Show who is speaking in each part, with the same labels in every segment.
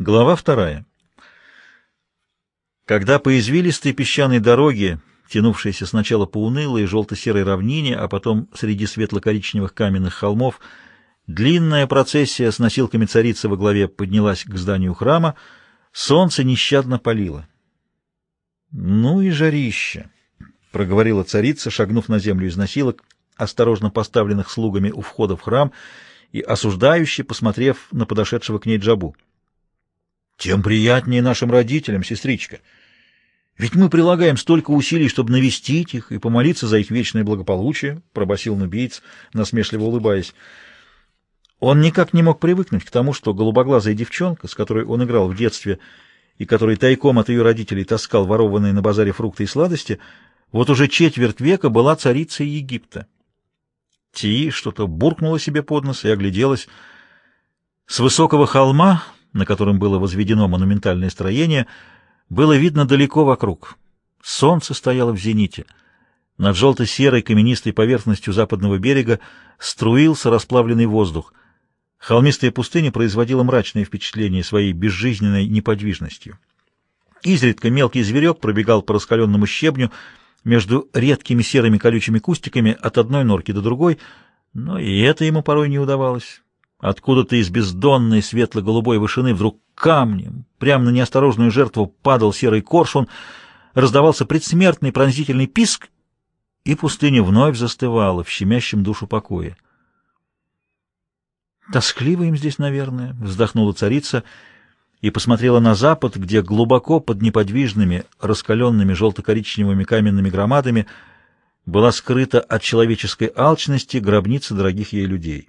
Speaker 1: Глава вторая. Когда по извилистой песчаной дороге, тянувшейся сначала по унылой желто-серой равнине, а потом среди светло-коричневых каменных холмов, длинная процессия с носилками царицы во главе поднялась к зданию храма, солнце нещадно палило. «Ну и жарище!» — проговорила царица, шагнув на землю из носилок, осторожно поставленных слугами у входа в храм, и осуждающе посмотрев на подошедшего к ней Джабу. Тем приятнее нашим родителям, сестричка. Ведь мы прилагаем столько усилий, чтобы навестить их и помолиться за их вечное благополучие, — пробасил нубиец, насмешливо улыбаясь. Он никак не мог привыкнуть к тому, что голубоглазая девчонка, с которой он играл в детстве и которой тайком от ее родителей таскал ворованные на базаре фрукты и сладости, вот уже четверть века была царицей Египта. Ти что-то буркнула себе под нос и огляделась. С высокого холма на котором было возведено монументальное строение, было видно далеко вокруг. Солнце стояло в зените. Над желто-серой каменистой поверхностью западного берега струился расплавленный воздух. Холмистая пустыня производила мрачное впечатление своей безжизненной неподвижностью. Изредка мелкий зверек пробегал по раскаленному щебню между редкими серыми колючими кустиками от одной норки до другой, но и это ему порой не удавалось. Откуда-то из бездонной светло-голубой вышины вдруг камнем, прямо на неосторожную жертву падал серый коршун, раздавался предсмертный пронзительный писк, и пустыня вновь застывала в щемящем душу покое. «Тоскливо им здесь, наверное», — вздохнула царица и посмотрела на запад, где глубоко под неподвижными, раскаленными желто-коричневыми каменными громадами была скрыта от человеческой алчности гробница дорогих ей людей.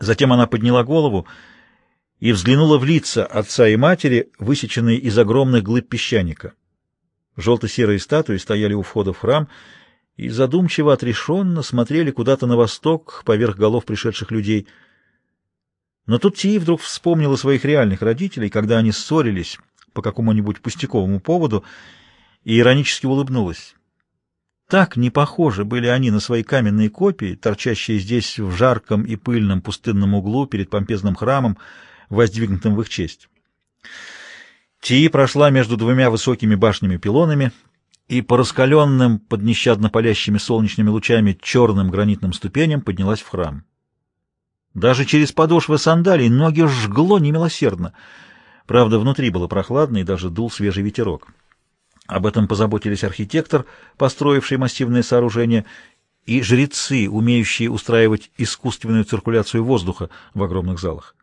Speaker 1: Затем она подняла голову и взглянула в лица отца и матери, высеченные из огромных глыб песчаника. Желто-серые статуи стояли у входа в храм и задумчиво отрешенно смотрели куда-то на восток, поверх голов пришедших людей. Но тут Тии вдруг вспомнила своих реальных родителей, когда они ссорились по какому-нибудь пустяковому поводу, и иронически улыбнулась. Так не похожи были они на свои каменные копии, торчащие здесь в жарком и пыльном пустынном углу перед помпезным храмом, воздвигнутым в их честь. Тии прошла между двумя высокими башнями-пилонами и по раскаленным под нещадно палящими солнечными лучами черным гранитным ступеням поднялась в храм. Даже через подошвы сандалий ноги жгло немилосердно. Правда, внутри было прохладно и даже дул свежий ветерок. Об этом позаботились архитектор, построивший массивное сооружение, и жрецы, умеющие устраивать искусственную циркуляцию воздуха в огромных залах.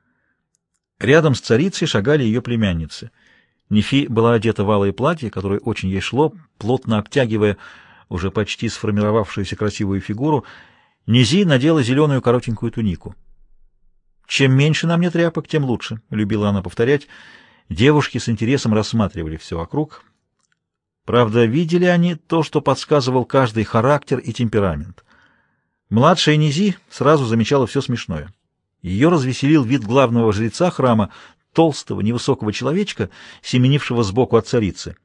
Speaker 1: Рядом с царицей шагали ее племянницы. Нефи была одета в алое платье, которое очень ей шло, плотно обтягивая уже почти сформировавшуюся красивую фигуру. Низи надела зеленую коротенькую тунику. «Чем меньше на мне тряпок, тем лучше», — любила она повторять. Девушки с интересом рассматривали все вокруг — Правда, видели они то, что подсказывал каждый характер и темперамент. Младшая Низи сразу замечала все смешное. Ее развеселил вид главного жреца храма, толстого, невысокого человечка, семенившего сбоку от царицы.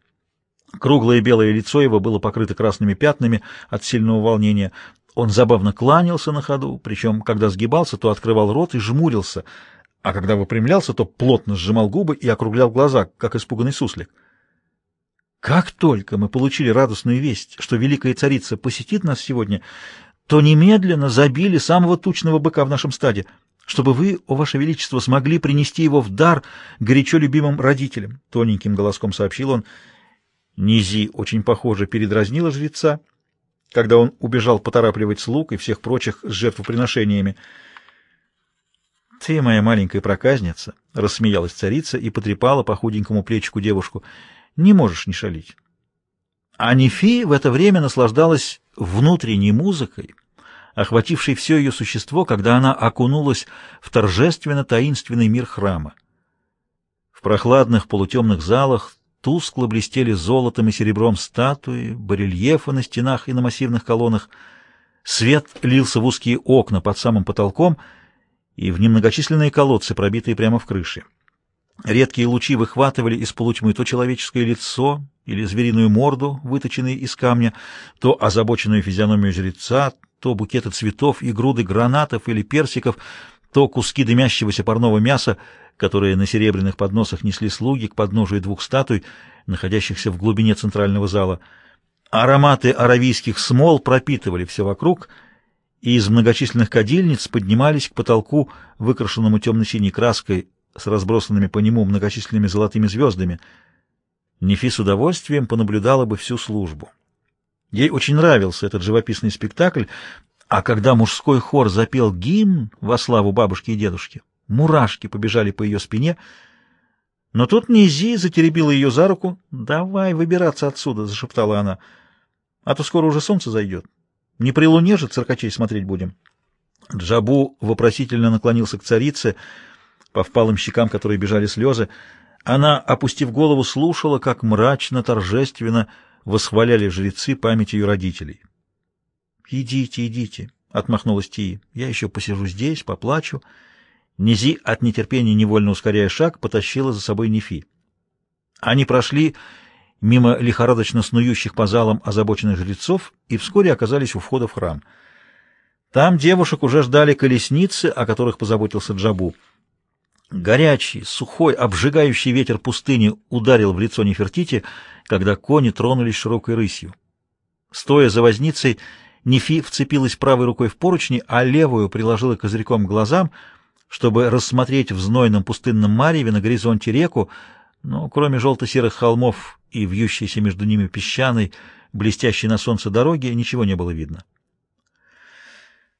Speaker 1: Круглое белое лицо его было покрыто красными пятнами от сильного волнения. Он забавно кланялся на ходу, причем, когда сгибался, то открывал рот и жмурился, а когда выпрямлялся, то плотно сжимал губы и округлял глаза, как испуганный суслик. Как только мы получили радостную весть, что великая царица посетит нас сегодня, то немедленно забили самого тучного быка в нашем стаде, чтобы вы, о ваше величество, смогли принести его в дар горячо любимым родителям, — тоненьким голоском сообщил он. Низи очень похоже передразнила жреца, когда он убежал поторапливать слуг и всех прочих с жертвоприношениями. — Ты моя маленькая проказница, — рассмеялась царица и потрепала по худенькому плечику девушку — не можешь не шалить. А Нефи в это время наслаждалась внутренней музыкой, охватившей все ее существо, когда она окунулась в торжественно-таинственный мир храма. В прохладных полутемных залах тускло блестели золотом и серебром статуи, барельефы на стенах и на массивных колоннах. Свет лился в узкие окна под самым потолком и в немногочисленные колодцы, пробитые прямо в крыше. Редкие лучи выхватывали из полутьмы то человеческое лицо или звериную морду, выточенные из камня, то озабоченную физиономию жреца, то букеты цветов и груды гранатов или персиков, то куски дымящегося парного мяса, которые на серебряных подносах несли слуги к подножию двух статуй, находящихся в глубине центрального зала. Ароматы аравийских смол пропитывали все вокруг, и из многочисленных кадильниц поднимались к потолку, выкрашенному темно-синей краской, с разбросанными по нему многочисленными золотыми звездами. Нефи с удовольствием понаблюдала бы всю службу. Ей очень нравился этот живописный спектакль, а когда мужской хор запел гимн во славу бабушки и дедушки, мурашки побежали по ее спине, но тут Низи затеребила ее за руку. «Давай выбираться отсюда», — зашептала она, — «а то скоро уже солнце зайдет. Не при луне же циркачей смотреть будем». Джабу вопросительно наклонился к царице, по впалым щекам которой бежали слезы. Она, опустив голову, слушала, как мрачно, торжественно восхваляли жрецы память ее родителей. «Идите, идите», — отмахнулась Тии. «Я еще посижу здесь, поплачу». Низи, от нетерпения невольно ускоряя шаг, потащила за собой Нефи. Они прошли мимо лихорадочно снующих по залам озабоченных жрецов и вскоре оказались у входа в храм. Там девушек уже ждали колесницы, о которых позаботился Джабу. Горячий, сухой, обжигающий ветер пустыни ударил в лицо Нефертити, когда кони тронулись широкой рысью. Стоя за возницей, Нефи вцепилась правой рукой в поручни, а левую приложила козырьком к глазам, чтобы рассмотреть в знойном пустынном мареве на горизонте реку, но кроме желто-серых холмов и вьющейся между ними песчаной, блестящей на солнце дороги, ничего не было видно.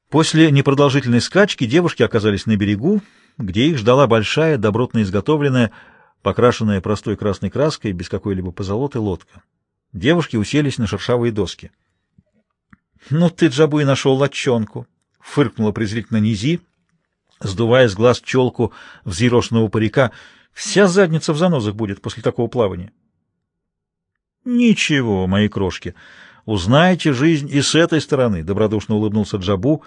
Speaker 1: После непродолжительной скачки девушки оказались на берегу, где их ждала большая, добротно изготовленная, покрашенная простой красной краской, без какой-либо позолоты лодка. Девушки уселись на шершавые доски. — Ну ты, Джабу, и нашел лодчонку! — фыркнула презрительно Низи, сдувая с глаз челку взъерошенного парика. — Вся задница в занозах будет после такого плавания. — Ничего, мои крошки, узнаете жизнь и с этой стороны, — добродушно улыбнулся Джабу,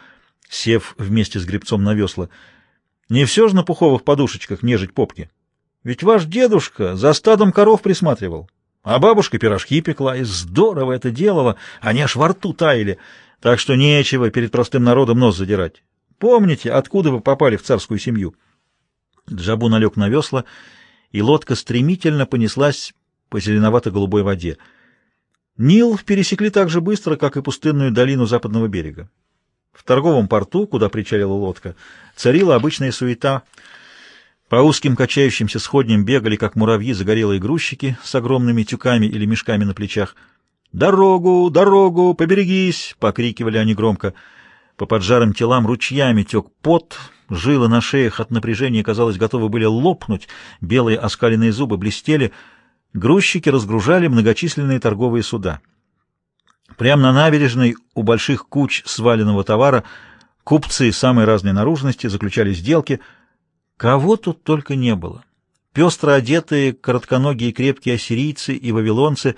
Speaker 1: сев вместе с гребцом на весла. — Не все же на пуховых подушечках нежить попки. Ведь ваш дедушка за стадом коров присматривал. А бабушка пирожки пекла, и здорово это делала, они аж во рту таяли, так что нечего перед простым народом нос задирать. Помните, откуда вы попали в царскую семью? Джабу налег на весла, и лодка стремительно понеслась по зеленовато-голубой воде. Нил пересекли так же быстро, как и пустынную долину западного берега. В торговом порту, куда причалила лодка, царила обычная суета — по узким качающимся сходням бегали, как муравьи, загорелые грузчики с огромными тюками или мешками на плечах. «Дорогу! Дорогу! Поберегись!» — покрикивали они громко. По поджарым телам ручьями тек пот, жилы на шеях от напряжения, казалось, готовы были лопнуть, белые оскаленные зубы блестели. Грузчики разгружали многочисленные торговые суда. Прямо на набережной у больших куч сваленного товара купцы самой разной наружности заключали сделки — Кого тут только не было. Пестро одетые, коротконогие крепкие ассирийцы и вавилонцы,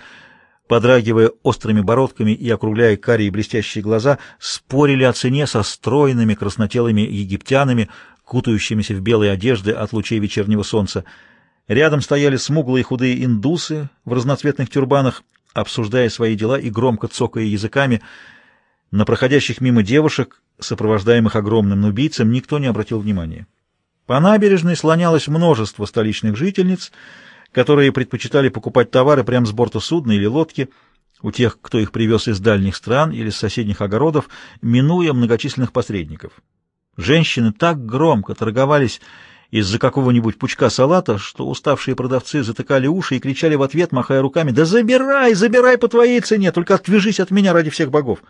Speaker 1: подрагивая острыми бородками и округляя карие блестящие глаза, спорили о цене со стройными краснотелыми египтянами, кутающимися в белые одежды от лучей вечернего солнца. Рядом стояли смуглые худые индусы в разноцветных тюрбанах, обсуждая свои дела и громко цокая языками. На проходящих мимо девушек, сопровождаемых огромным нубийцем, никто не обратил внимания. По набережной слонялось множество столичных жительниц, которые предпочитали покупать товары прямо с борта судна или лодки, у тех, кто их привез из дальних стран или с соседних огородов, минуя многочисленных посредников. Женщины так громко торговались из-за какого-нибудь пучка салата, что уставшие продавцы затыкали уши и кричали в ответ, махая руками, «Да забирай, забирай по твоей цене, только отвяжись от меня ради всех богов!»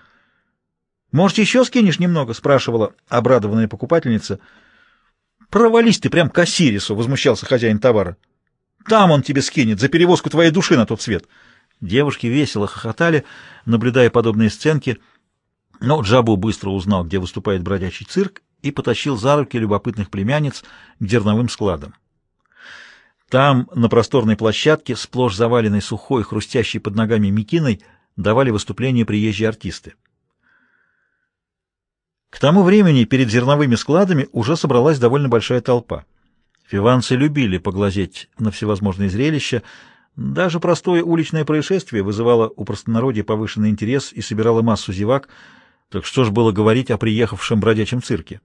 Speaker 1: «Может, еще скинешь немного?» — спрашивала обрадованная покупательница — Провались ты прям к Осирису, — возмущался хозяин товара. Там он тебе скинет за перевозку твоей души на тот свет. Девушки весело хохотали, наблюдая подобные сценки, но Джабу быстро узнал, где выступает бродячий цирк, и потащил за руки любопытных племянниц к дерновым складам. Там, на просторной площадке, сплошь заваленной сухой, хрустящей под ногами мекиной, давали выступления приезжие артисты. К тому времени перед зерновыми складами уже собралась довольно большая толпа. Фиванцы любили поглазеть на всевозможные зрелища. Даже простое уличное происшествие вызывало у простонародья повышенный интерес и собирало массу зевак. Так что ж было говорить о приехавшем бродячем цирке?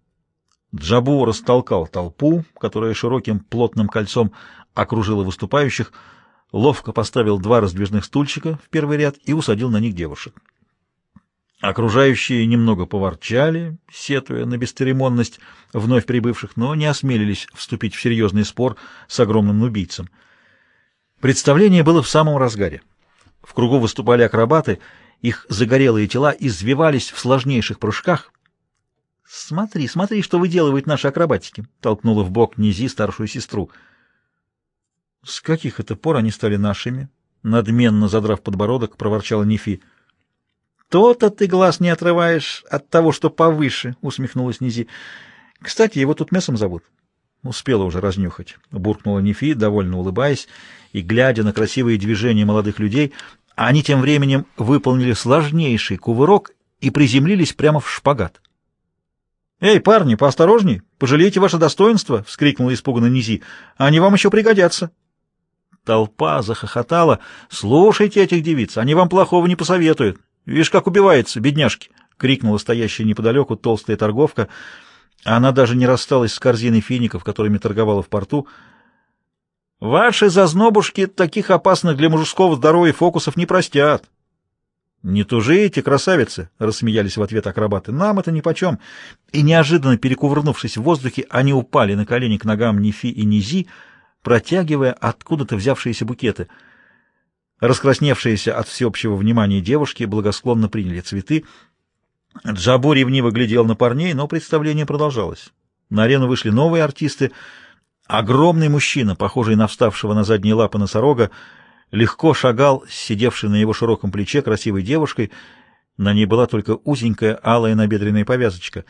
Speaker 1: Джабу растолкал толпу, которая широким плотным кольцом окружила выступающих, ловко поставил два раздвижных стульчика в первый ряд и усадил на них девушек. Окружающие немного поворчали, сетуя на бесцеремонность вновь прибывших, но не осмелились вступить в серьезный спор с огромным убийцем. Представление было в самом разгаре. В кругу выступали акробаты, их загорелые тела извивались в сложнейших прыжках. «Смотри, смотри, что выделывают наши акробатики!» — толкнула в бок Низи старшую сестру. «С каких это пор они стали нашими?» — надменно задрав подбородок, проворчала Нефи. «То-то ты глаз не отрываешь от того, что повыше», — усмехнулась Низи. «Кстати, его тут мясом зовут». Успела уже разнюхать, — буркнула Нефи, довольно улыбаясь, и, глядя на красивые движения молодых людей, они тем временем выполнили сложнейший кувырок и приземлились прямо в шпагат. «Эй, парни, поосторожней! Пожалейте ваше достоинство!» — вскрикнула испуганно Низи. «Они вам еще пригодятся!» Толпа захохотала. «Слушайте этих девиц, они вам плохого не посоветуют. Видишь, как убивается, бедняжки! — крикнула стоящая неподалеку толстая торговка. Она даже не рассталась с корзиной фиников, которыми торговала в порту. — Ваши зазнобушки таких опасных для мужского здоровья фокусов не простят. — Не тужите, красавицы! — рассмеялись в ответ акробаты. — Нам это нипочем. И неожиданно перекувырнувшись в воздухе, они упали на колени к ногам Нефи и Низи, протягивая откуда-то взявшиеся букеты — Раскрасневшиеся от всеобщего внимания девушки благосклонно приняли цветы. Джабу ревниво глядел на парней, но представление продолжалось. На арену вышли новые артисты. Огромный мужчина, похожий на вставшего на задние лапы носорога, легко шагал, сидевший на его широком плече красивой девушкой. На ней была только узенькая алая набедренная повязочка.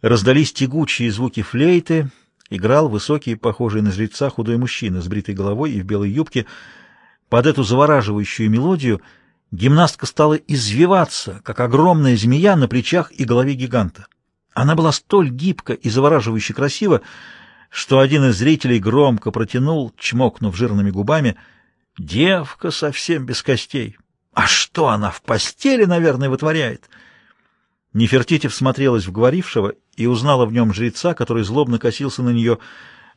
Speaker 1: Раздались тягучие звуки флейты. Играл высокий, похожий на жреца, худой мужчина с бритой головой и в белой юбке — под эту завораживающую мелодию гимнастка стала извиваться, как огромная змея на плечах и голове гиганта. Она была столь гибка и завораживающе красива, что один из зрителей громко протянул, чмокнув жирными губами, «Девка совсем без костей! А что она в постели, наверное, вытворяет?» Нефертити всмотрелась в говорившего и узнала в нем жреца, который злобно косился на нее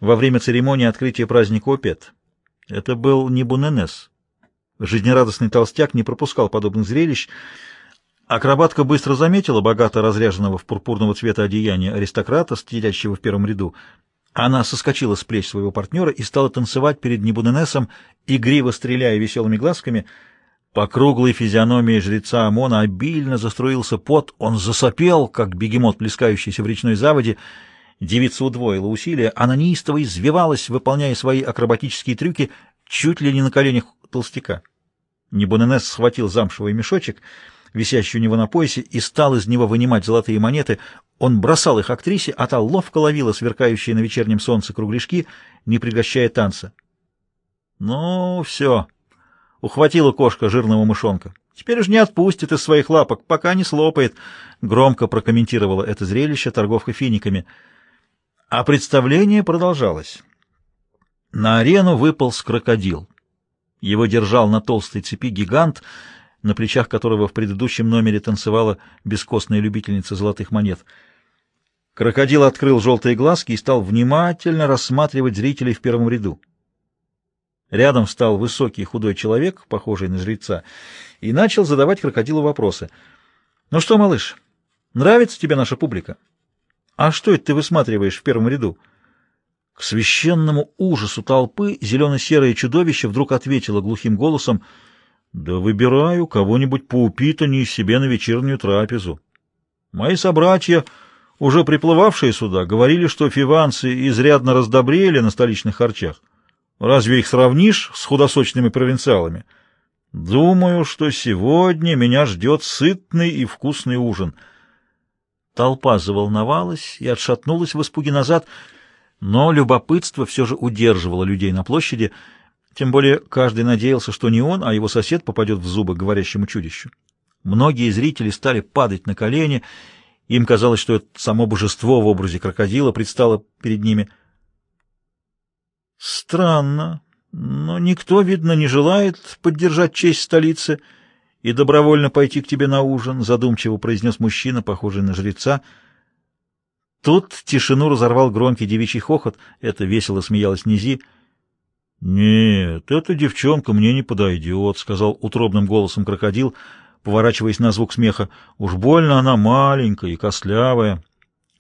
Speaker 1: во время церемонии открытия праздника Опет. Это был не Буненес. Жизнерадостный толстяк не пропускал подобных зрелищ. Акробатка быстро заметила богато разряженного в пурпурного цвета одеяния аристократа, сидящего в первом ряду. Она соскочила с плеч своего партнера и стала танцевать перед Небуненесом, игриво стреляя веселыми глазками. По круглой физиономии жреца Амона обильно заструился пот, он засопел, как бегемот, плескающийся в речной заводе, Девица удвоила усилия, она неистово извивалась, выполняя свои акробатические трюки чуть ли не на коленях толстяка. Небоненес схватил замшевый мешочек, висящий у него на поясе, и стал из него вынимать золотые монеты. Он бросал их актрисе, а та ловко ловила сверкающие на вечернем солнце кругляшки, не прекращая танца. «Ну, все», — ухватила кошка жирного мышонка. «Теперь уж не отпустит из своих лапок, пока не слопает», — громко прокомментировала это зрелище торговка финиками — а представление продолжалось. На арену выполз крокодил. Его держал на толстой цепи гигант, на плечах которого в предыдущем номере танцевала бескостная любительница золотых монет. Крокодил открыл желтые глазки и стал внимательно рассматривать зрителей в первом ряду. Рядом встал высокий худой человек, похожий на жреца, и начал задавать крокодилу вопросы. «Ну что, малыш, нравится тебе наша публика?» «А что это ты высматриваешь в первом ряду?» К священному ужасу толпы зелено-серое чудовище вдруг ответило глухим голосом, «Да выбираю кого-нибудь поупитаннее себе на вечернюю трапезу. Мои собратья, уже приплывавшие сюда, говорили, что фиванцы изрядно раздобрели на столичных харчах. Разве их сравнишь с худосочными провинциалами? Думаю, что сегодня меня ждет сытный и вкусный ужин». Толпа заволновалась и отшатнулась в испуге назад, но любопытство все же удерживало людей на площади, тем более каждый надеялся, что не он, а его сосед попадет в зубы говорящему чудищу. Многие зрители стали падать на колени, им казалось, что это само божество в образе крокодила предстало перед ними. Странно, но никто, видно, не желает поддержать честь столицы — и добровольно пойти к тебе на ужин, — задумчиво произнес мужчина, похожий на жреца. Тут тишину разорвал громкий девичий хохот. Это весело смеялась Низи. «Нет, эта девчонка мне не подойдет», — сказал утробным голосом крокодил, поворачиваясь на звук смеха. «Уж больно она маленькая и костлявая».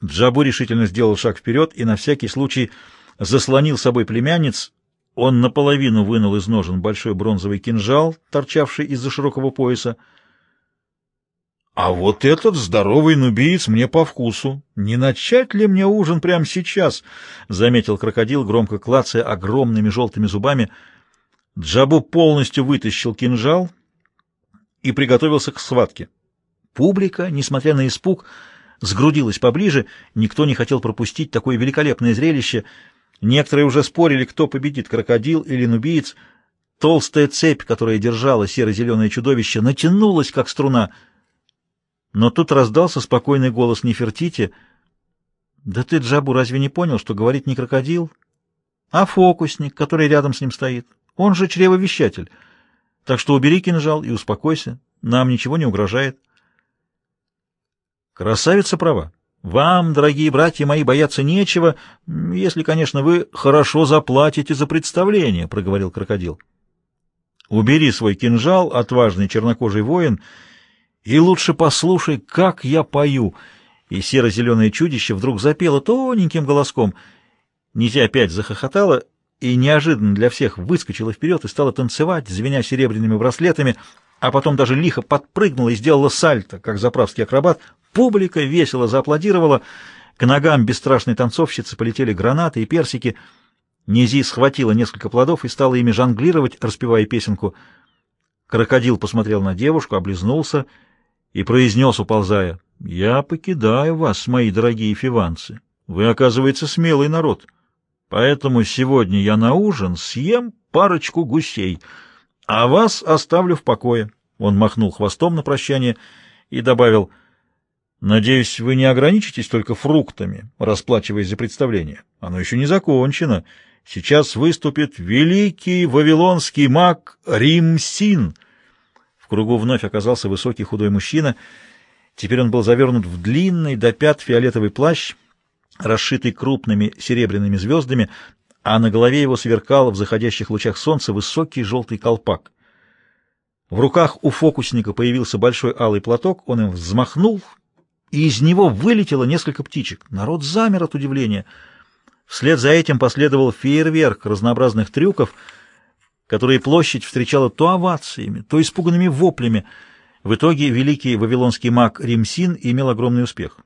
Speaker 1: Джабу решительно сделал шаг вперед и на всякий случай заслонил собой племянниц. Он наполовину вынул из ножен большой бронзовый кинжал, торчавший из-за широкого пояса. А вот этот здоровый нубиец мне по вкусу. Не начать ли мне ужин прямо сейчас? — заметил крокодил, громко клацая огромными желтыми зубами. Джабу полностью вытащил кинжал и приготовился к схватке. Публика, несмотря на испуг, сгрудилась поближе. Никто не хотел пропустить такое великолепное зрелище. Некоторые уже спорили, кто победит, крокодил или нубиец. Толстая цепь, которая держала серо-зеленое чудовище, натянулась, как струна — но тут раздался спокойный голос Нефертити. «Да ты, Джабу, разве не понял, что говорит не крокодил, а фокусник, который рядом с ним стоит? Он же чревовещатель. Так что убери кинжал и успокойся, нам ничего не угрожает». Красавица права. Вам, дорогие братья мои, бояться нечего, если, конечно, вы хорошо заплатите за представление, — проговорил крокодил. Убери свой кинжал, отважный чернокожий воин, — и лучше послушай, как я пою. И серо-зеленое чудище вдруг запело тоненьким голоском. Низя опять захохотала и неожиданно для всех выскочила вперед и стала танцевать, звеня серебряными браслетами, а потом даже лихо подпрыгнула и сделала сальто, как заправский акробат. Публика весело зааплодировала. К ногам бесстрашной танцовщицы полетели гранаты и персики. Низи схватила несколько плодов и стала ими жонглировать, распевая песенку. Крокодил посмотрел на девушку, облизнулся — и произнес, уползая, «Я покидаю вас, мои дорогие фиванцы. Вы, оказывается, смелый народ. Поэтому сегодня я на ужин съем парочку гусей, а вас оставлю в покое». Он махнул хвостом на прощание и добавил, «Надеюсь, вы не ограничитесь только фруктами, расплачиваясь за представление. Оно еще не закончено. Сейчас выступит великий вавилонский маг Римсин». В кругу вновь оказался высокий худой мужчина. Теперь он был завернут в длинный до пят фиолетовый плащ, расшитый крупными серебряными звездами, а на голове его сверкал в заходящих лучах солнца высокий желтый колпак. В руках у фокусника появился большой алый платок, он им взмахнул, и из него вылетело несколько птичек. Народ замер от удивления. Вслед за этим последовал фейерверк разнообразных трюков — которые площадь встречала то овациями, то испуганными воплями. В итоге великий вавилонский маг Римсин имел огромный успех.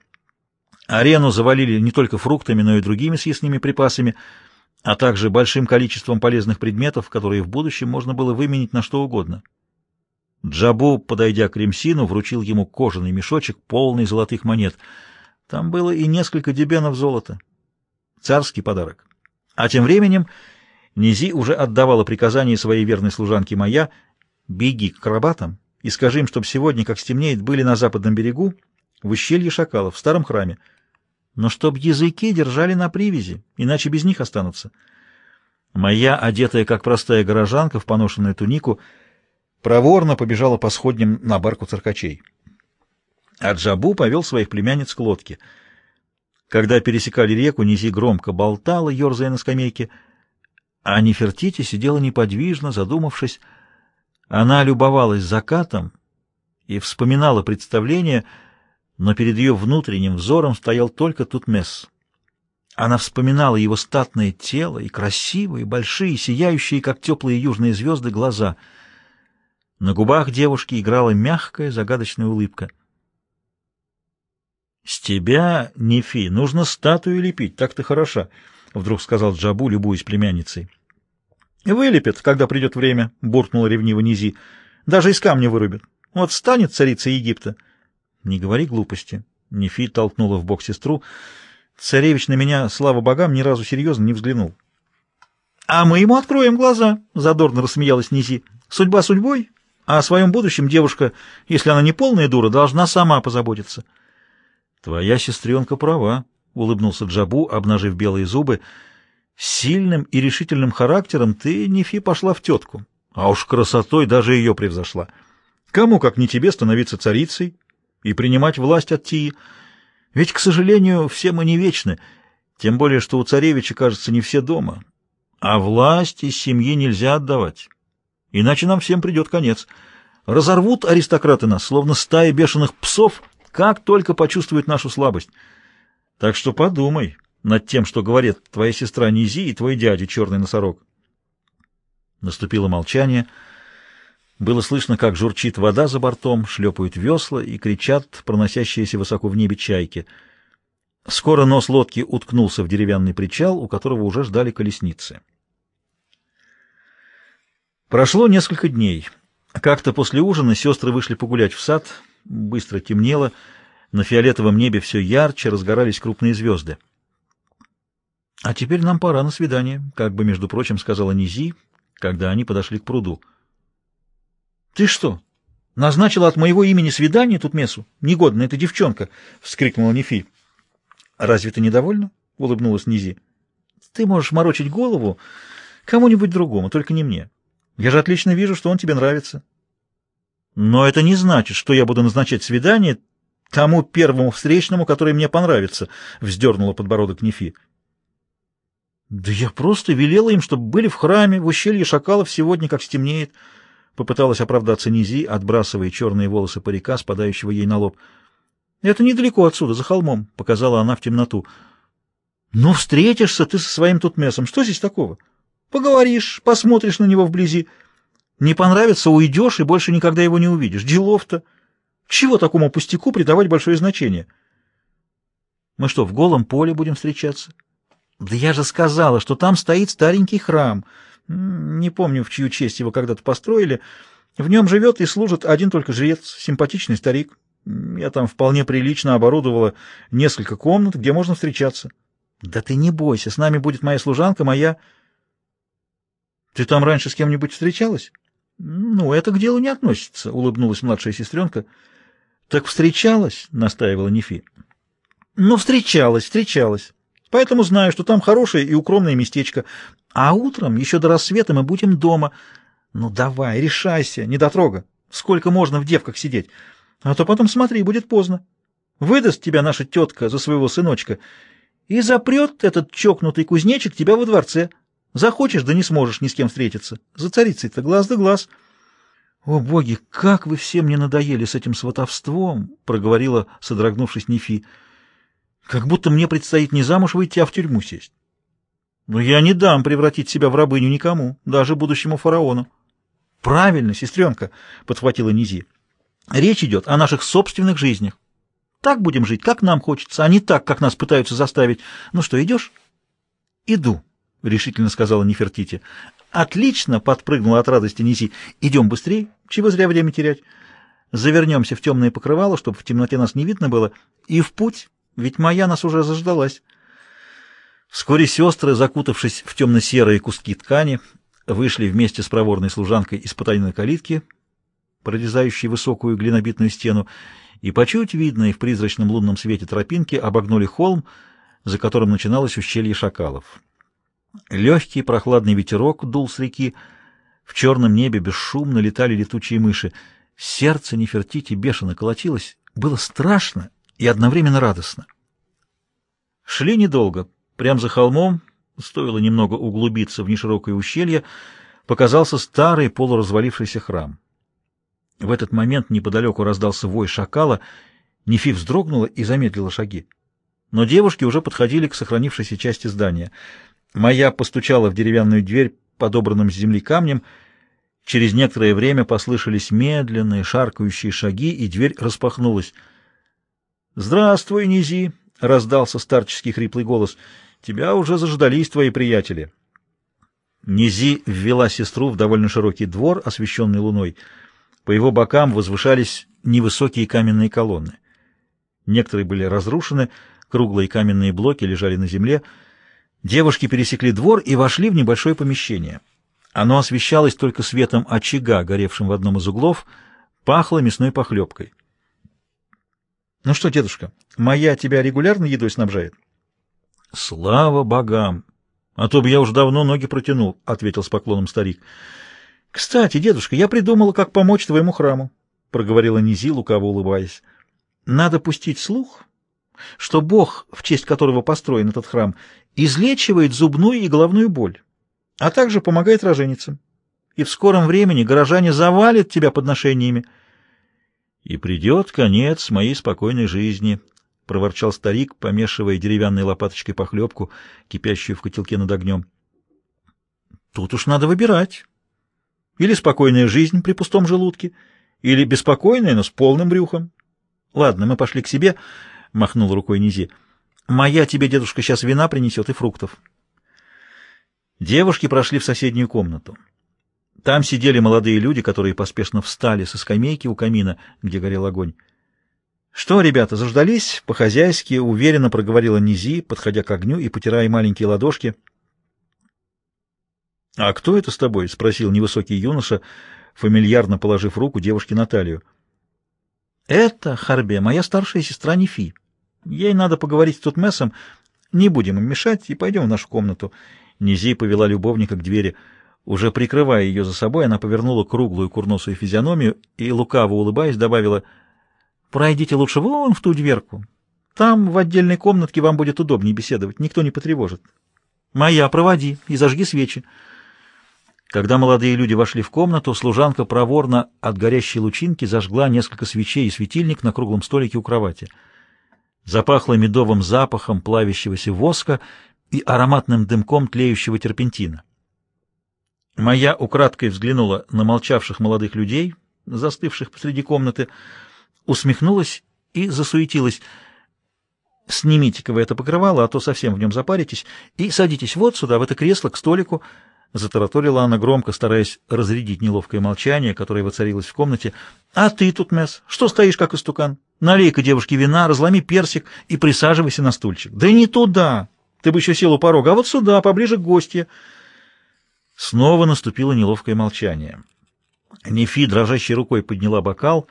Speaker 1: Арену завалили не только фруктами, но и другими съестными припасами, а также большим количеством полезных предметов, которые в будущем можно было выменить на что угодно. Джабу, подойдя к Римсину, вручил ему кожаный мешочек, полный золотых монет. Там было и несколько дебенов золота. Царский подарок. А тем временем Низи уже отдавала приказание своей верной служанке Моя «Беги к крабатам и скажи им, чтобы сегодня, как стемнеет, были на западном берегу, в ущелье шакалов, в старом храме. Но чтоб языки держали на привязи, иначе без них останутся». Моя, одетая как простая горожанка в поношенную тунику, проворно побежала по сходням на барку циркачей. А Джабу повел своих племянниц к лодке. Когда пересекали реку, Низи громко болтала, ерзая на скамейке — а Нефертити сидела неподвижно, задумавшись. Она любовалась закатом и вспоминала представление, но перед ее внутренним взором стоял только Тутмес. Она вспоминала его статное тело и красивые, большие, сияющие, как теплые южные звезды, глаза. На губах девушки играла мягкая, загадочная улыбка. — С тебя, Нефи, нужно статую лепить, так ты хороша, — вдруг сказал Джабу, любуясь племянницей. — Вылепят, когда придет время, — буркнула ревниво Низи. — Даже из камня вырубят. Вот станет царица Египта. — Не говори глупости. Нефи толкнула в бок сестру. Царевич на меня, слава богам, ни разу серьезно не взглянул. — А мы ему откроем глаза, — задорно рассмеялась Низи. — Судьба судьбой, а о своем будущем девушка, если она не полная дура, должна сама позаботиться. — Твоя сестренка права, — улыбнулся Джабу, обнажив белые зубы, — Сильным и решительным характером ты, Нефи, пошла в тетку, а уж красотой даже ее превзошла. Кому, как не тебе, становиться царицей и принимать власть от Тии? Ведь, к сожалению, все мы не вечны, тем более, что у царевича, кажется, не все дома. А власть из семьи нельзя отдавать, иначе нам всем придет конец. Разорвут аристократы нас, словно стаи бешеных псов, как только почувствуют нашу слабость. Так что подумай над тем, что говорит твоя сестра Низи и твой дядя, черный носорог. Наступило молчание. Было слышно, как журчит вода за бортом, шлепают весла и кричат проносящиеся высоко в небе чайки. Скоро нос лодки уткнулся в деревянный причал, у которого уже ждали колесницы. Прошло несколько дней. Как-то после ужина сестры вышли погулять в сад. Быстро темнело. На фиолетовом небе все ярче разгорались крупные звезды. — А теперь нам пора на свидание, — как бы, между прочим, сказала Низи, когда они подошли к пруду. — Ты что, назначила от моего имени свидание тут мессу? Негодная эта девчонка! — вскрикнула Нефи. — Разве ты недовольна? — улыбнулась Низи. — Ты можешь морочить голову кому-нибудь другому, только не мне. Я же отлично вижу, что он тебе нравится. Но это не значит, что я буду назначать свидание тому первому встречному, который мне понравится, — вздернула подбородок Нефи. Да я просто велела им, чтобы были в храме, в ущелье шакалов сегодня, как стемнеет. Попыталась оправдаться Низи, отбрасывая черные волосы парика, спадающего ей на лоб. Это недалеко отсюда, за холмом, — показала она в темноту. Ну, встретишься ты со своим тут мясом. Что здесь такого? Поговоришь, посмотришь на него вблизи. Не понравится — уйдешь и больше никогда его не увидишь. Делов-то. Чего такому пустяку придавать большое значение? Мы что, в голом поле будем встречаться? Да я же сказала, что там стоит старенький храм. Не помню, в чью честь его когда-то построили. В нем живет и служит один только жрец, симпатичный старик. Я там вполне прилично оборудовала несколько комнат, где можно встречаться. Да ты не бойся, с нами будет моя служанка, моя... Ты там раньше с кем-нибудь встречалась? Ну, это к делу не относится, — улыбнулась младшая сестренка. Так встречалась, — настаивала Нефи. Ну, встречалась, встречалась. Поэтому знаю, что там хорошее и укромное местечко. А утром, еще до рассвета, мы будем дома. Ну давай, решайся, не дотрога. Сколько можно в девках сидеть? А то потом, смотри, будет поздно. Выдаст тебя наша тетка за своего сыночка и запрет этот чокнутый кузнечик тебя во дворце. Захочешь, да не сможешь ни с кем встретиться. За царицей-то глаз да глаз. О, боги, как вы все мне надоели с этим сватовством, проговорила, содрогнувшись Нефи. Как будто мне предстоит не замуж выйти, а в тюрьму сесть. Но я не дам превратить себя в рабыню никому, даже будущему фараону. — Правильно, сестренка, — подхватила Низи. — Речь идет о наших собственных жизнях. Так будем жить, как нам хочется, а не так, как нас пытаются заставить. Ну что, идешь? — Иду, — решительно сказала Нефертити. — Отлично, — подпрыгнула от радости Низи. — Идем быстрее, чего зря время терять. Завернемся в темное покрывало, чтобы в темноте нас не видно было, и в путь ведь моя нас уже заждалась. Вскоре сестры, закутавшись в темно-серые куски ткани, вышли вместе с проворной служанкой из потайной калитки, прорезающей высокую глинобитную стену, и по чуть видной в призрачном лунном свете тропинки обогнули холм, за которым начиналось ущелье шакалов. Легкий прохладный ветерок дул с реки, в черном небе бесшумно летали летучие мыши. Сердце Нефертити бешено колотилось, было страшно и одновременно радостно. Шли недолго. Прямо за холмом, стоило немного углубиться в неширокое ущелье, показался старый полуразвалившийся храм. В этот момент неподалеку раздался вой шакала, Нефи вздрогнула и замедлила шаги. Но девушки уже подходили к сохранившейся части здания. Моя постучала в деревянную дверь, подобранным с земли камнем. Через некоторое время послышались медленные, шаркающие шаги, и дверь распахнулась — «Здравствуй, Низи!» — раздался старческий хриплый голос. «Тебя уже заждались твои приятели». Низи ввела сестру в довольно широкий двор, освещенный луной. По его бокам возвышались невысокие каменные колонны. Некоторые были разрушены, круглые каменные блоки лежали на земле. Девушки пересекли двор и вошли в небольшое помещение. Оно освещалось только светом очага, горевшим в одном из углов, пахло мясной похлебкой. Ну что, дедушка, моя тебя регулярно едой снабжает? Слава богам! А то бы я уже давно ноги протянул, — ответил с поклоном старик. Кстати, дедушка, я придумала, как помочь твоему храму, — проговорила Низи, лукаво улыбаясь. Надо пустить слух, что Бог, в честь которого построен этот храм, излечивает зубную и головную боль, а также помогает роженицам. И в скором времени горожане завалят тебя подношениями. — И придет конец моей спокойной жизни, — проворчал старик, помешивая деревянной лопаточкой похлебку, кипящую в котелке над огнем. — Тут уж надо выбирать. Или спокойная жизнь при пустом желудке, или беспокойная, но с полным брюхом. Ладно, мы пошли к себе, — махнул рукой Низи. — Моя тебе дедушка сейчас вина принесет и фруктов. Девушки прошли в соседнюю комнату. Там сидели молодые люди, которые поспешно встали со скамейки у камина, где горел огонь. — Что, ребята, заждались? — по-хозяйски уверенно проговорила Низи, подходя к огню и потирая маленькие ладошки — «А кто это с тобой?» — спросил невысокий юноша, фамильярно положив руку девушке на талию. «Это, Харбе, моя старшая сестра Нефи. Ей надо поговорить с Тутмесом. Не будем им мешать и пойдем в нашу комнату». Низи повела любовника к двери. Уже прикрывая ее за собой, она повернула круглую курносую физиономию и, лукаво улыбаясь, добавила, «Пройдите лучше вон в ту дверку. Там, в отдельной комнатке, вам будет удобнее беседовать, никто не потревожит. Моя, проводи и зажги свечи». Когда молодые люди вошли в комнату, служанка проворно от горящей лучинки зажгла несколько свечей и светильник на круглом столике у кровати. Запахло медовым запахом плавящегося воска и ароматным дымком тлеющего терпентина. Моя украдкой взглянула на молчавших молодых людей, застывших посреди комнаты, усмехнулась и засуетилась. «Снимите-ка вы это покрывало, а то совсем в нем запаритесь, и садитесь вот сюда, в это кресло, к столику». Затараторила она громко, стараясь разрядить неловкое молчание, которое воцарилось в комнате. «А ты тут, Месс, что стоишь, как истукан? Налей-ка девушке вина, разломи персик и присаживайся на стульчик». «Да не туда! Ты бы еще сел у порога, а вот сюда, поближе к гостье». Снова наступило неловкое молчание. Нефи дрожащей рукой подняла бокал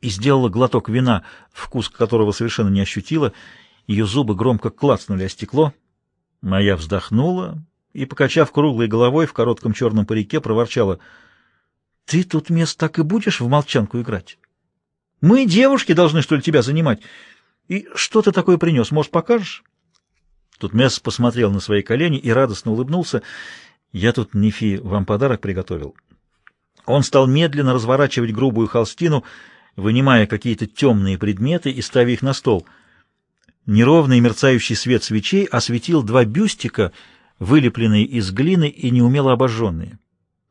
Speaker 1: и сделала глоток вина, вкус которого совершенно не ощутила. Ее зубы громко клацнули о стекло. Моя вздохнула и, покачав круглой головой в коротком черном парике, проворчала. — Ты тут, мест так и будешь в молчанку играть? Мы, девушки, должны, что ли, тебя занимать? И что ты такое принес? Может, покажешь? Тут Месс посмотрел на свои колени и радостно улыбнулся. Я тут, Нефи, вам подарок приготовил. Он стал медленно разворачивать грубую холстину, вынимая какие-то темные предметы и ставя их на стол. Неровный мерцающий свет свечей осветил два бюстика — вылепленные из глины и неумело обожженные.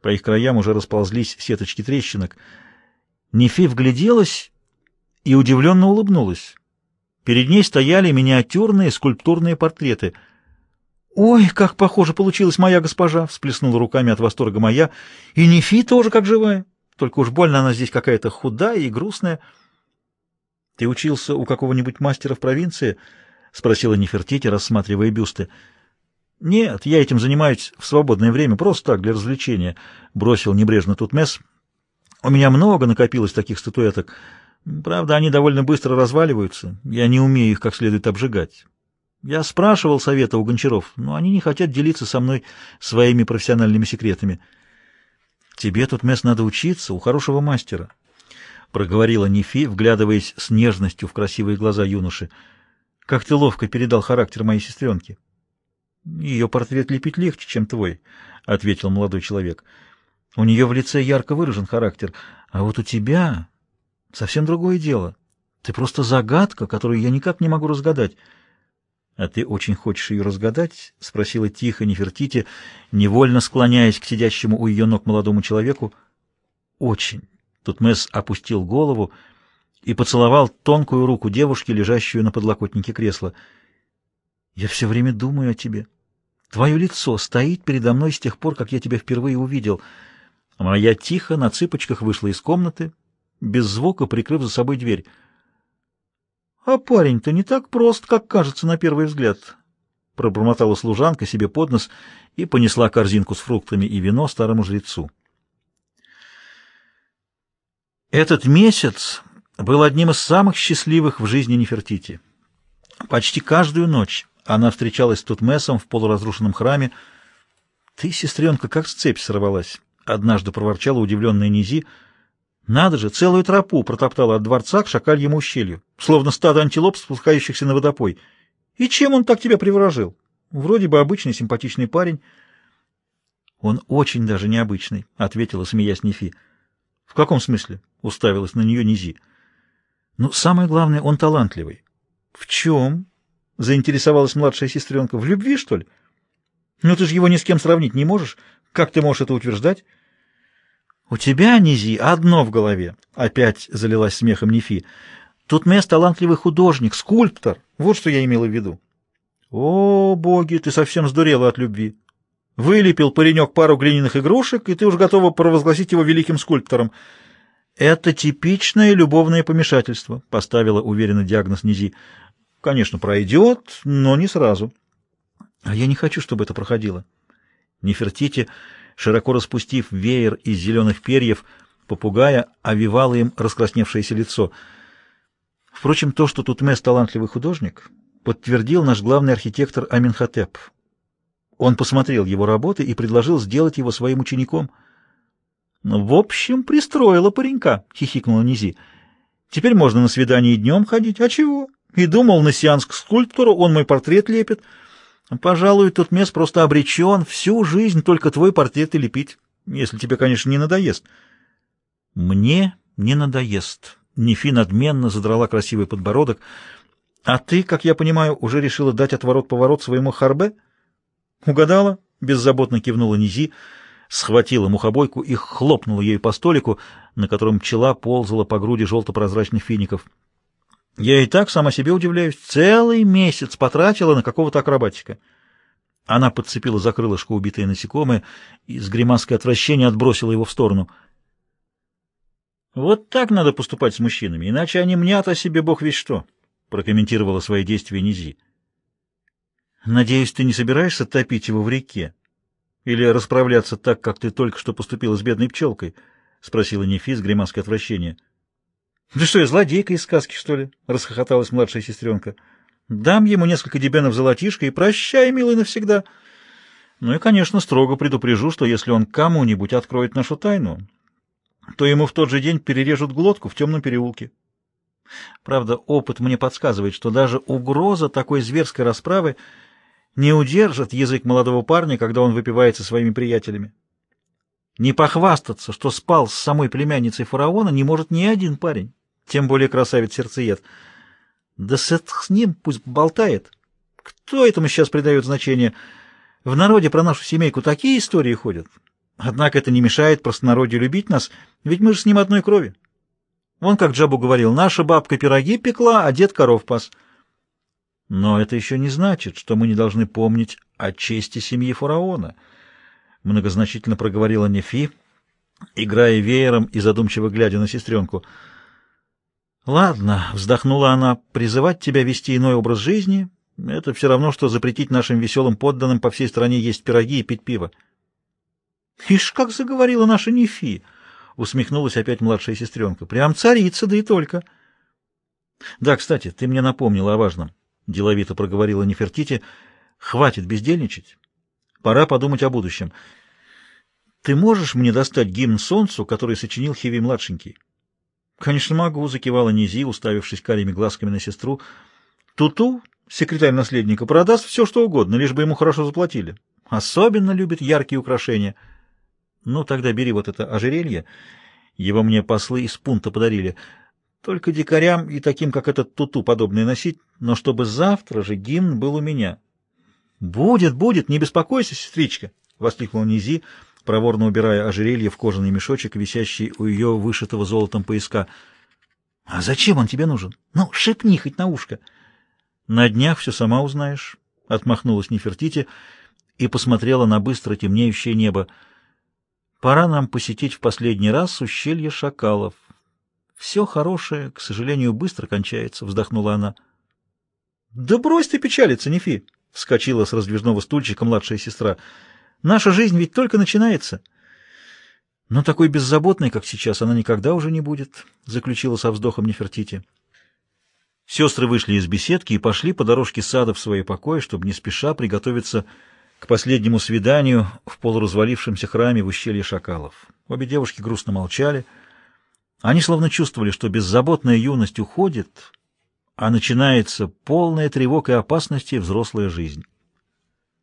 Speaker 1: По их краям уже расползлись сеточки трещинок. Нефи вгляделась и удивленно улыбнулась. Перед ней стояли миниатюрные скульптурные портреты. «Ой, как похоже получилась моя госпожа!» — всплеснула руками от восторга моя. «И Нефи тоже как живая, только уж больно она здесь какая-то худая и грустная». «Ты учился у какого-нибудь мастера в провинции?» — спросила Нефертити, рассматривая бюсты. «Нет, я этим занимаюсь в свободное время, просто так, для развлечения», — бросил небрежно Тутмес. «У меня много накопилось таких статуэток. Правда, они довольно быстро разваливаются. Я не умею их как следует обжигать. Я спрашивал совета у гончаров, но они не хотят делиться со мной своими профессиональными секретами. Тебе, Тутмес, надо учиться у хорошего мастера», — проговорила Нефи, вглядываясь с нежностью в красивые глаза юноши. «Как ты ловко передал характер моей сестренки». Ее портрет лепить легче, чем твой, — ответил молодой человек. У нее в лице ярко выражен характер, а вот у тебя совсем другое дело. Ты просто загадка, которую я никак не могу разгадать. — А ты очень хочешь ее разгадать? — спросила тихо Нефертити, невольно склоняясь к сидящему у ее ног молодому человеку. — Очень. Тут Месс опустил голову и поцеловал тонкую руку девушки, лежащую на подлокотнике кресла. — Я все время думаю о тебе. — Твое лицо стоит передо мной с тех пор, как я тебя впервые увидел. А я тихо на цыпочках вышла из комнаты, без звука прикрыв за собой дверь. — А парень-то не так прост, как кажется на первый взгляд, — пробормотала служанка себе под нос и понесла корзинку с фруктами и вино старому жрецу. Этот месяц был одним из самых счастливых в жизни Нефертити. Почти каждую ночь она встречалась с Тутмесом в полуразрушенном храме. — Ты, сестренка, как с цепи сорвалась! — однажды проворчала удивленная Низи. — Надо же, целую тропу протоптала от дворца к шакальему ущелью, словно стадо антилоп, спускающихся на водопой. И чем он так тебя приворожил? Вроде бы обычный симпатичный парень. Он очень даже необычный, — ответила, смеясь Нефи. — В каком смысле? — уставилась на нее Низи. — Ну, самое главное, он талантливый. — В чем? — заинтересовалась младшая сестренка. — В любви, что ли? — Ну, ты же его ни с кем сравнить не можешь. Как ты можешь это утверждать? — «У тебя, Низи, одно в голове!» — опять залилась смехом Нефи. «Тут мест талантливый художник, скульптор. Вот что я имела в виду». «О, боги, ты совсем сдурела от любви. Вылепил паренек пару глиняных игрушек, и ты уж готова провозгласить его великим скульптором». «Это типичное любовное помешательство», — поставила уверенно диагноз Низи. «Конечно, пройдет, но не сразу». «А я не хочу, чтобы это проходило». Нефертити широко распустив веер из зеленых перьев, попугая овивало им раскрасневшееся лицо. Впрочем, то, что Тутмес талантливый художник, подтвердил наш главный архитектор Аминхотеп. Он посмотрел его работы и предложил сделать его своим учеником. «Ну, «В общем, пристроила паренька», — хихикнула Низи. «Теперь можно на свидание днем ходить. А чего? И думал, на сеанс к скульптору он мой портрет лепит». Пожалуй, тут мест просто обречен всю жизнь только твой портрет и лепить, если тебе, конечно, не надоест. Мне не надоест. Нефи надменно задрала красивый подбородок. А ты, как я понимаю, уже решила дать отворот-поворот своему Харбе? Угадала? Беззаботно кивнула Низи, схватила мухобойку и хлопнула ею по столику, на котором пчела ползала по груди желто-прозрачных фиников. Я и так сама себе удивляюсь. Целый месяц потратила на какого-то акробатика. Она подцепила за крылышко убитое насекомое и с гримаской отвращения отбросила его в сторону. «Вот так надо поступать с мужчинами, иначе они мнят о себе бог весь что», — прокомментировала свои действия Низи. «Надеюсь, ты не собираешься топить его в реке? Или расправляться так, как ты только что поступила с бедной пчелкой?» — спросила Нефи с гримаской отвращения. — Да что я, злодейка из сказки, что ли? — расхохоталась младшая сестренка. — Дам ему несколько дебенов золотишко и прощай, милый, навсегда. Ну и, конечно, строго предупрежу, что если он кому-нибудь откроет нашу тайну, то ему в тот же день перережут глотку в темном переулке. Правда, опыт мне подсказывает, что даже угроза такой зверской расправы не удержит язык молодого парня, когда он выпивает со своими приятелями. Не похвастаться, что спал с самой племянницей фараона, не может ни один парень тем более красавец-сердцеед. Да с ним пусть болтает. Кто этому сейчас придает значение? В народе про нашу семейку такие истории ходят. Однако это не мешает простонародью любить нас, ведь мы же с ним одной крови. Вон как Джабу говорил, наша бабка пироги пекла, а дед коров пас. Но это еще не значит, что мы не должны помнить о чести семьи фараона, многозначительно проговорила Нефи, играя веером и задумчиво глядя на сестренку — «Ладно», — вздохнула она, — «призывать тебя вести иной образ жизни — это все равно, что запретить нашим веселым подданным по всей стране есть пироги и пить пиво». «Ишь, как заговорила наша Нефи!» — усмехнулась опять младшая сестренка. «Прям царица, да и только». «Да, кстати, ты мне напомнила о важном», — деловито проговорила Нефертити. «Хватит бездельничать. Пора подумать о будущем. Ты можешь мне достать гимн солнцу, который сочинил Хиви-младшенький?» «Конечно могу», — закивала Низи, уставившись карими глазками на сестру. «Туту, секретарь наследника, продаст все, что угодно, лишь бы ему хорошо заплатили. Особенно любит яркие украшения. Ну, тогда бери вот это ожерелье. Его мне послы из пункта подарили. Только дикарям и таким, как этот Туту, подобное носить, но чтобы завтра же гимн был у меня». «Будет, будет, не беспокойся, сестричка!» — воскликнула Низи, — проворно убирая ожерелье в кожаный мешочек, висящий у ее вышитого золотом пояска. — А зачем он тебе нужен? Ну, шепни хоть на ушко. — На днях все сама узнаешь, — отмахнулась Нефертити и посмотрела на быстро темнеющее небо. — Пора нам посетить в последний раз ущелье шакалов. — Все хорошее, к сожалению, быстро кончается, — вздохнула она. — Да брось ты печалиться, Нефи! — вскочила с раздвижного стульчика младшая сестра — Наша жизнь ведь только начинается. Но такой беззаботной, как сейчас, она никогда уже не будет, — заключила со вздохом Нефертити. Сестры вышли из беседки и пошли по дорожке сада в свои покои, чтобы не спеша приготовиться к последнему свиданию в полуразвалившемся храме в ущелье Шакалов. Обе девушки грустно молчали. Они словно чувствовали, что беззаботная юность уходит, а начинается полная тревог и опасности взрослая жизнь.